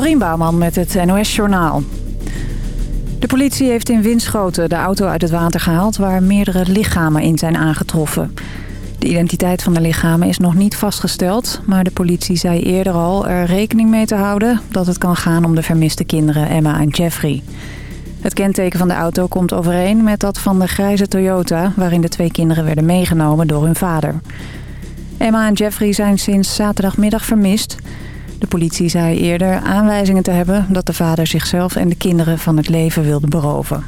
Dorien Bouwman met het NOS Journaal. De politie heeft in Winschoten de auto uit het water gehaald... waar meerdere lichamen in zijn aangetroffen. De identiteit van de lichamen is nog niet vastgesteld... maar de politie zei eerder al er rekening mee te houden... dat het kan gaan om de vermiste kinderen Emma en Jeffrey. Het kenteken van de auto komt overeen met dat van de grijze Toyota... waarin de twee kinderen werden meegenomen door hun vader. Emma en Jeffrey zijn sinds zaterdagmiddag vermist... De politie zei eerder aanwijzingen te hebben dat de vader zichzelf en de kinderen van het leven wilde beroven.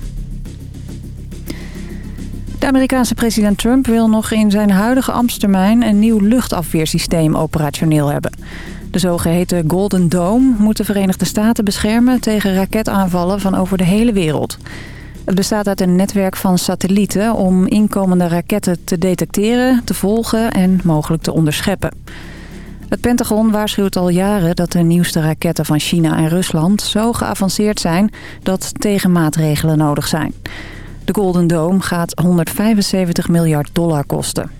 De Amerikaanse president Trump wil nog in zijn huidige ambtstermijn een nieuw luchtafweersysteem operationeel hebben. De zogeheten Golden Dome moet de Verenigde Staten beschermen tegen raketaanvallen van over de hele wereld. Het bestaat uit een netwerk van satellieten om inkomende raketten te detecteren, te volgen en mogelijk te onderscheppen. Het Pentagon waarschuwt al jaren dat de nieuwste raketten van China en Rusland zo geavanceerd zijn dat tegenmaatregelen nodig zijn. De Golden Dome gaat 175 miljard dollar kosten.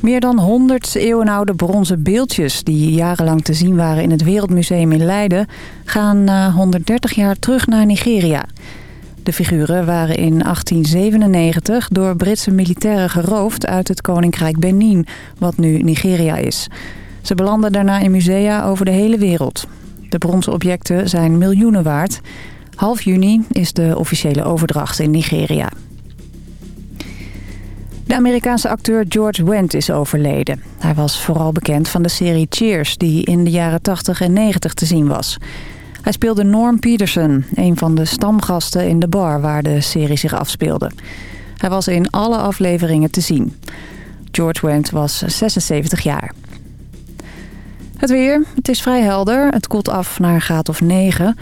Meer dan 100 eeuwenoude bronzen beeldjes die jarenlang te zien waren in het Wereldmuseum in Leiden... gaan na 130 jaar terug naar Nigeria. De figuren waren in 1897 door Britse militairen geroofd uit het koninkrijk Benin, wat nu Nigeria is. Ze belanden daarna in musea over de hele wereld. De bronzen objecten zijn miljoenen waard. Half juni is de officiële overdracht in Nigeria. De Amerikaanse acteur George Wendt is overleden. Hij was vooral bekend van de serie Cheers, die in de jaren 80 en 90 te zien was. Hij speelde Norm Peterson, een van de stamgasten in de bar waar de serie zich afspeelde. Hij was in alle afleveringen te zien. George Wendt was 76 jaar. Het weer. Het is vrij helder. Het koelt af naar een graad of 9.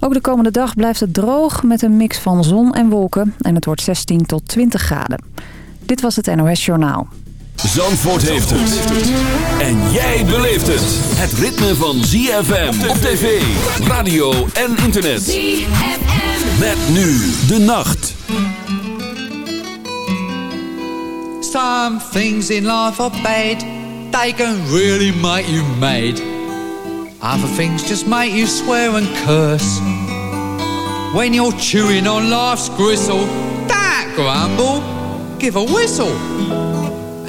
Ook de komende dag blijft het droog met een mix van zon en wolken. En het wordt 16 tot 20 graden. Dit was het NOS Journaal. Zandvoort heeft het. En jij beleeft het. Het ritme van ZFM op tv, radio en internet. ZFM. Met nu de nacht. Some things in life are bad. They can really make you mad. Other things just make you swear and curse. When you're chewing on life's gristle, that grumble, give a whistle.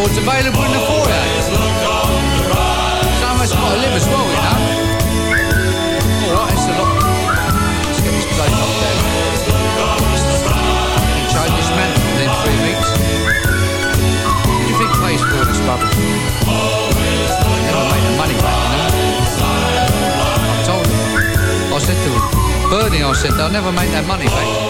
Records available in the foyer. So much got to live as well, you know. Alright, it's a lot. Let's get this up there. And change this man within three weeks. What do you think pays for all this rubbish? Never made the money back, you know. I told him. I said to him, Bernie, I said, they'll never make that money back.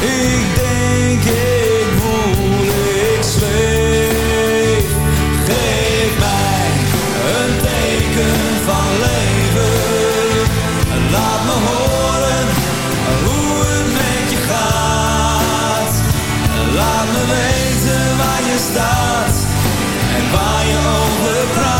ik denk ik voel, ik zweef. Geef mij een teken van leven, laat me horen hoe het met je gaat. Laat me weten waar je staat en waar je praat.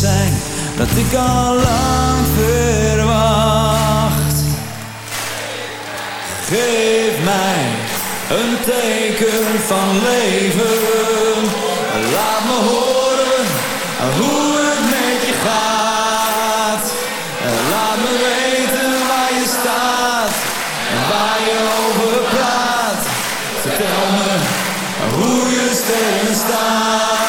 Zijn dat ik al lang verwacht. Geef mij een teken van leven. Laat me horen hoe het met je gaat. Laat me weten waar je staat en waar je over praat. Vertel me hoe je sterren staan.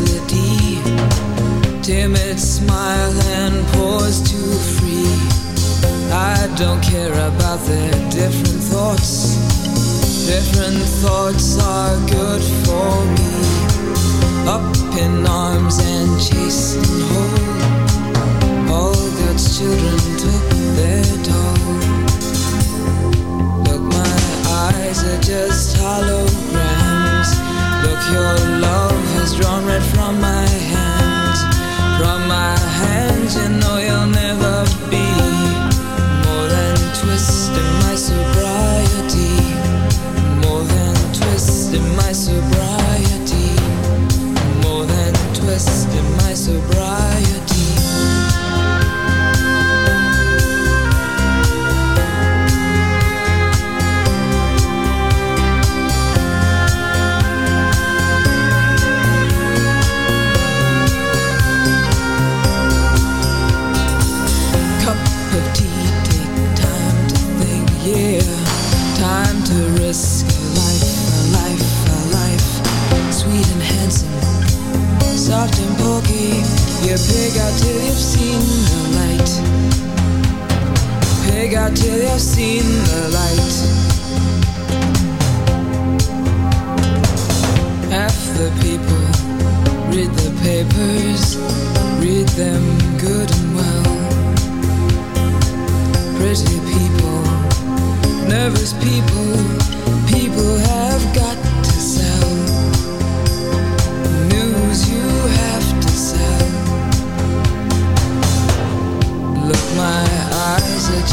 Hostility. Timid smile and pause too free. I don't care about their different thoughts. Different thoughts are good for me. Up in arms and chased and whole. All God's children took their toll. Look, my eyes are just holograms. Look, your drawn red from my hands. From my hands, you know you'll never be more than twist in my sobriety. More than twist in my sobriety. More than twist in my sobriety.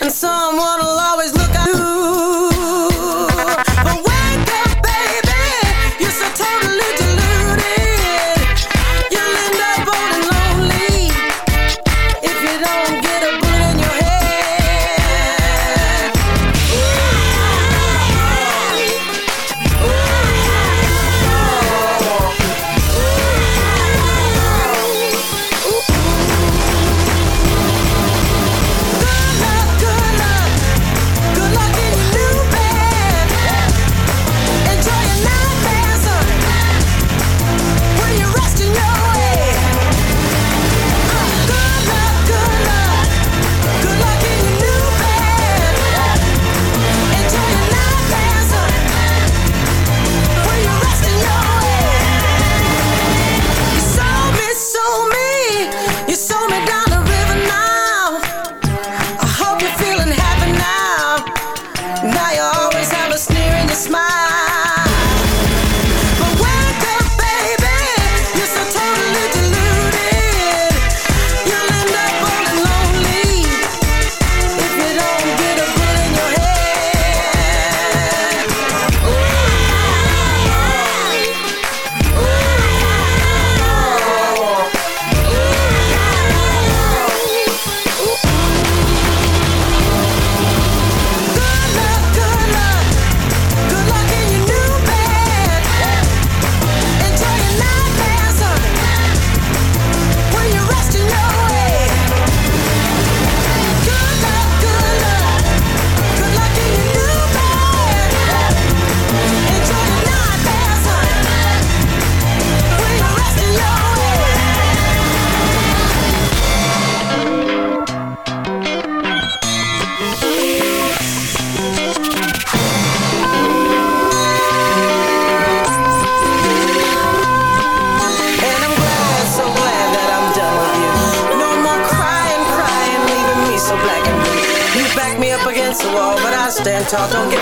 and someone will always tall, don't get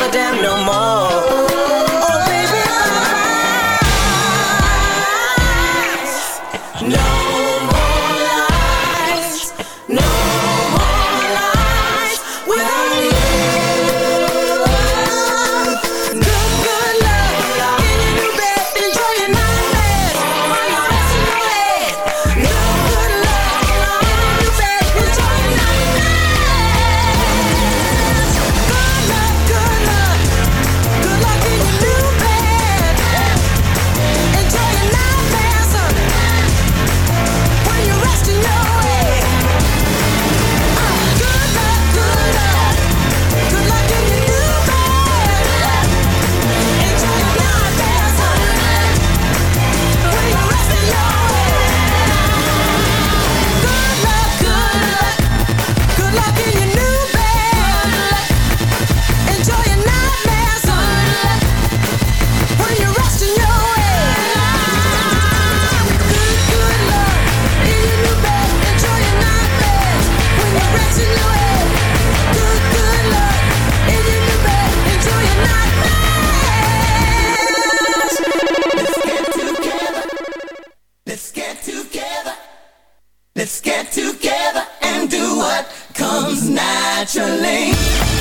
comes naturally.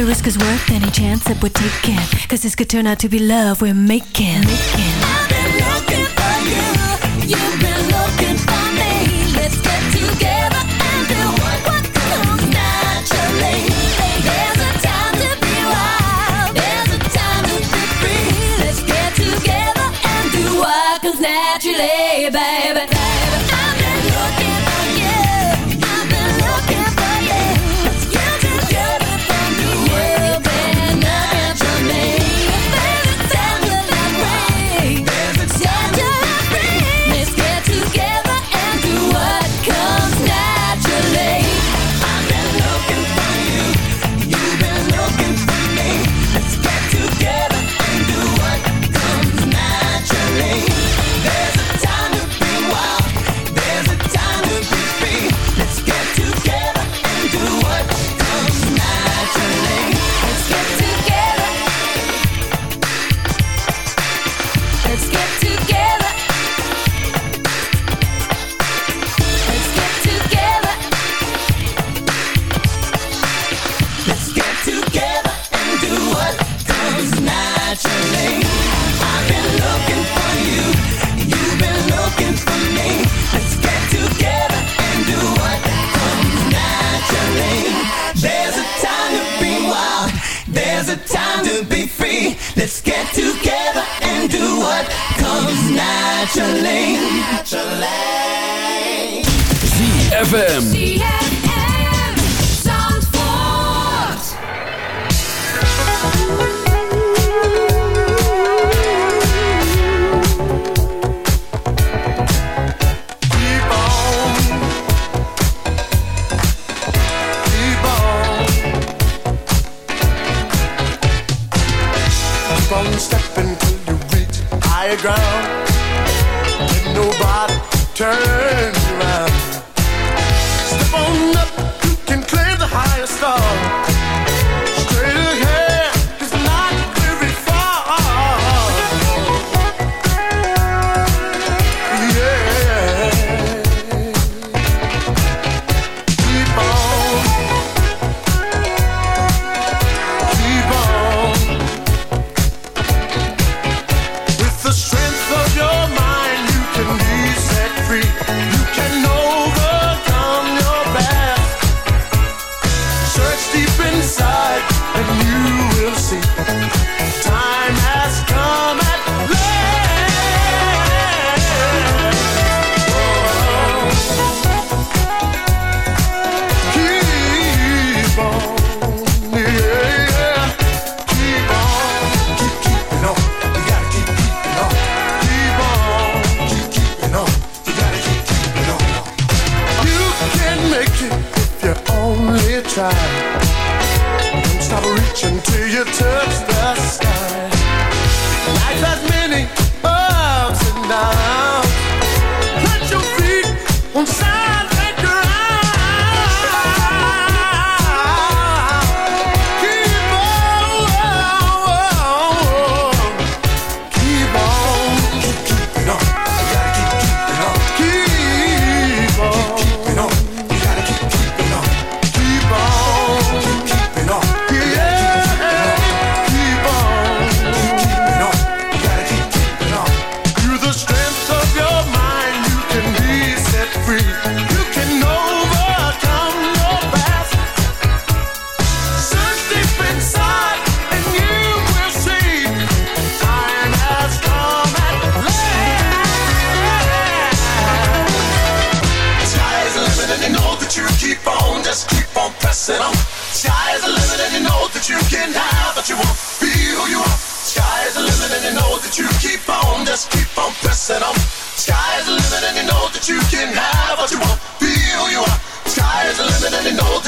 the risk is worth any chance that we're taking Cause this could turn out to be love we're making, making. I've been looking for you, you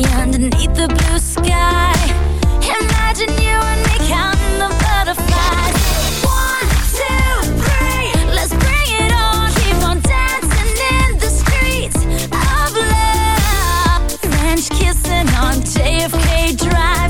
underneath the blue sky. Imagine you and me counting the butterflies. One, two, three, let's bring it on. Keep on dancing in the streets of love. French kissing on JFK Drive.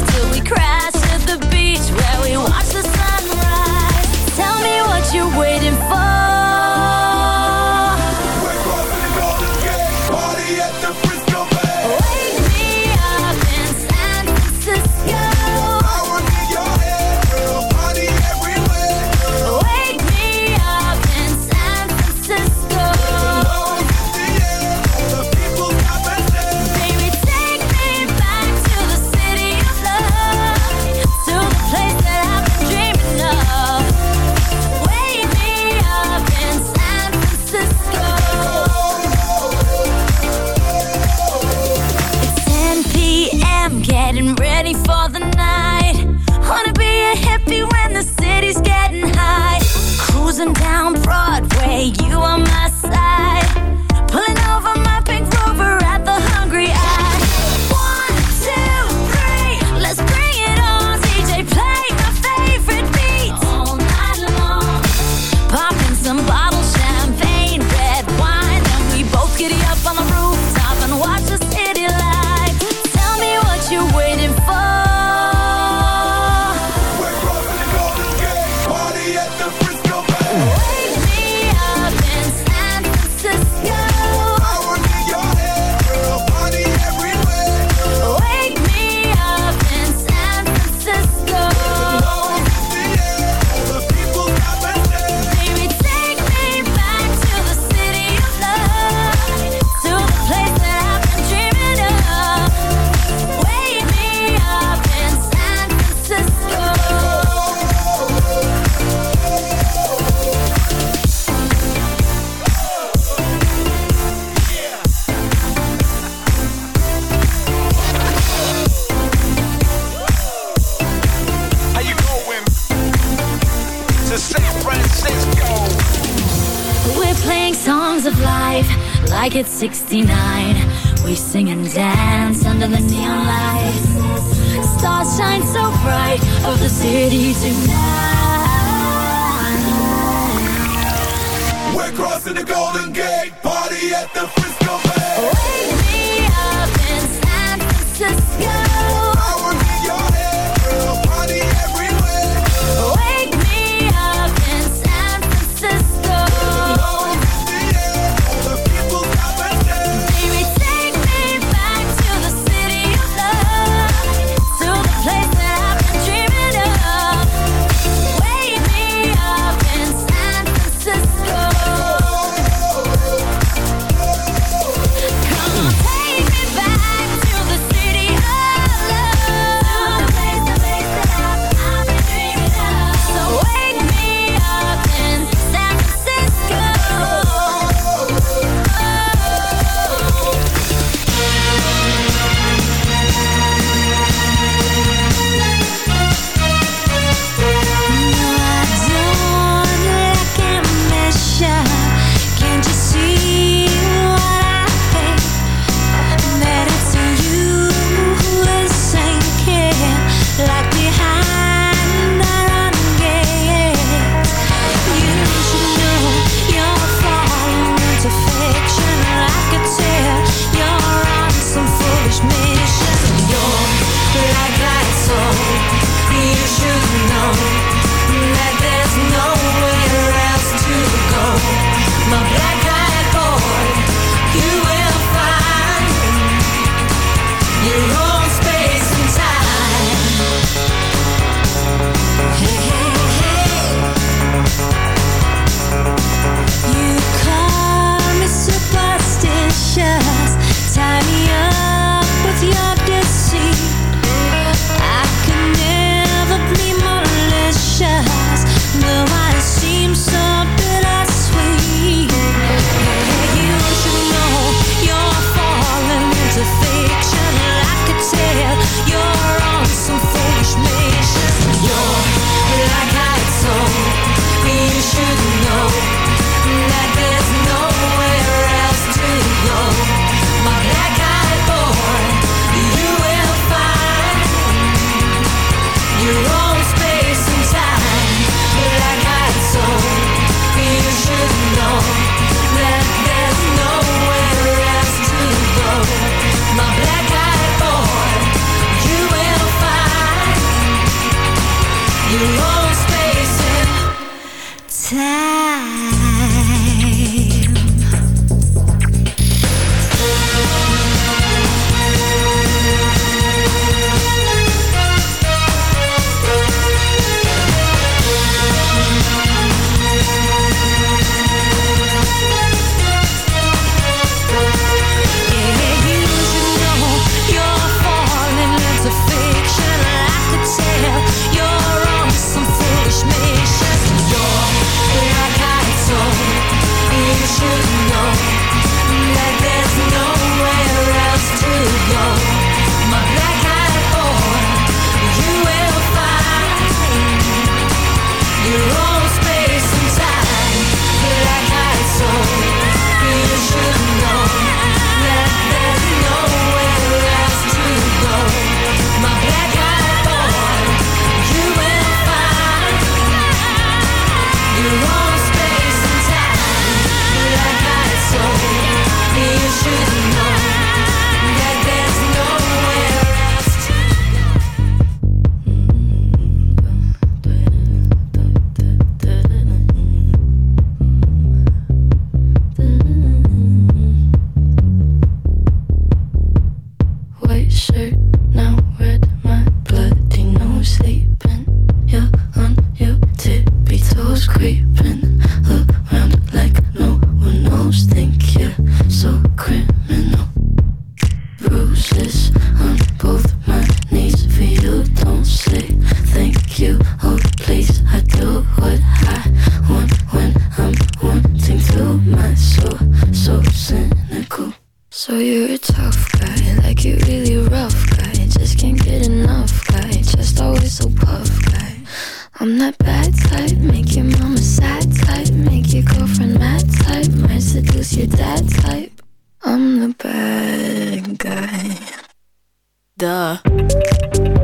Duh.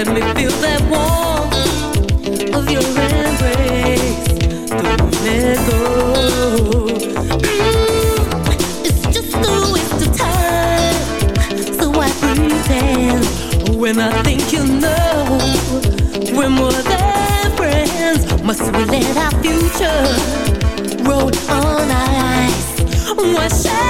Let me feel that warmth of your embrace. Don't let go. It's just a waste of time. So I pretend when I think you know we're more than friends. Must we let our future on ice? Why should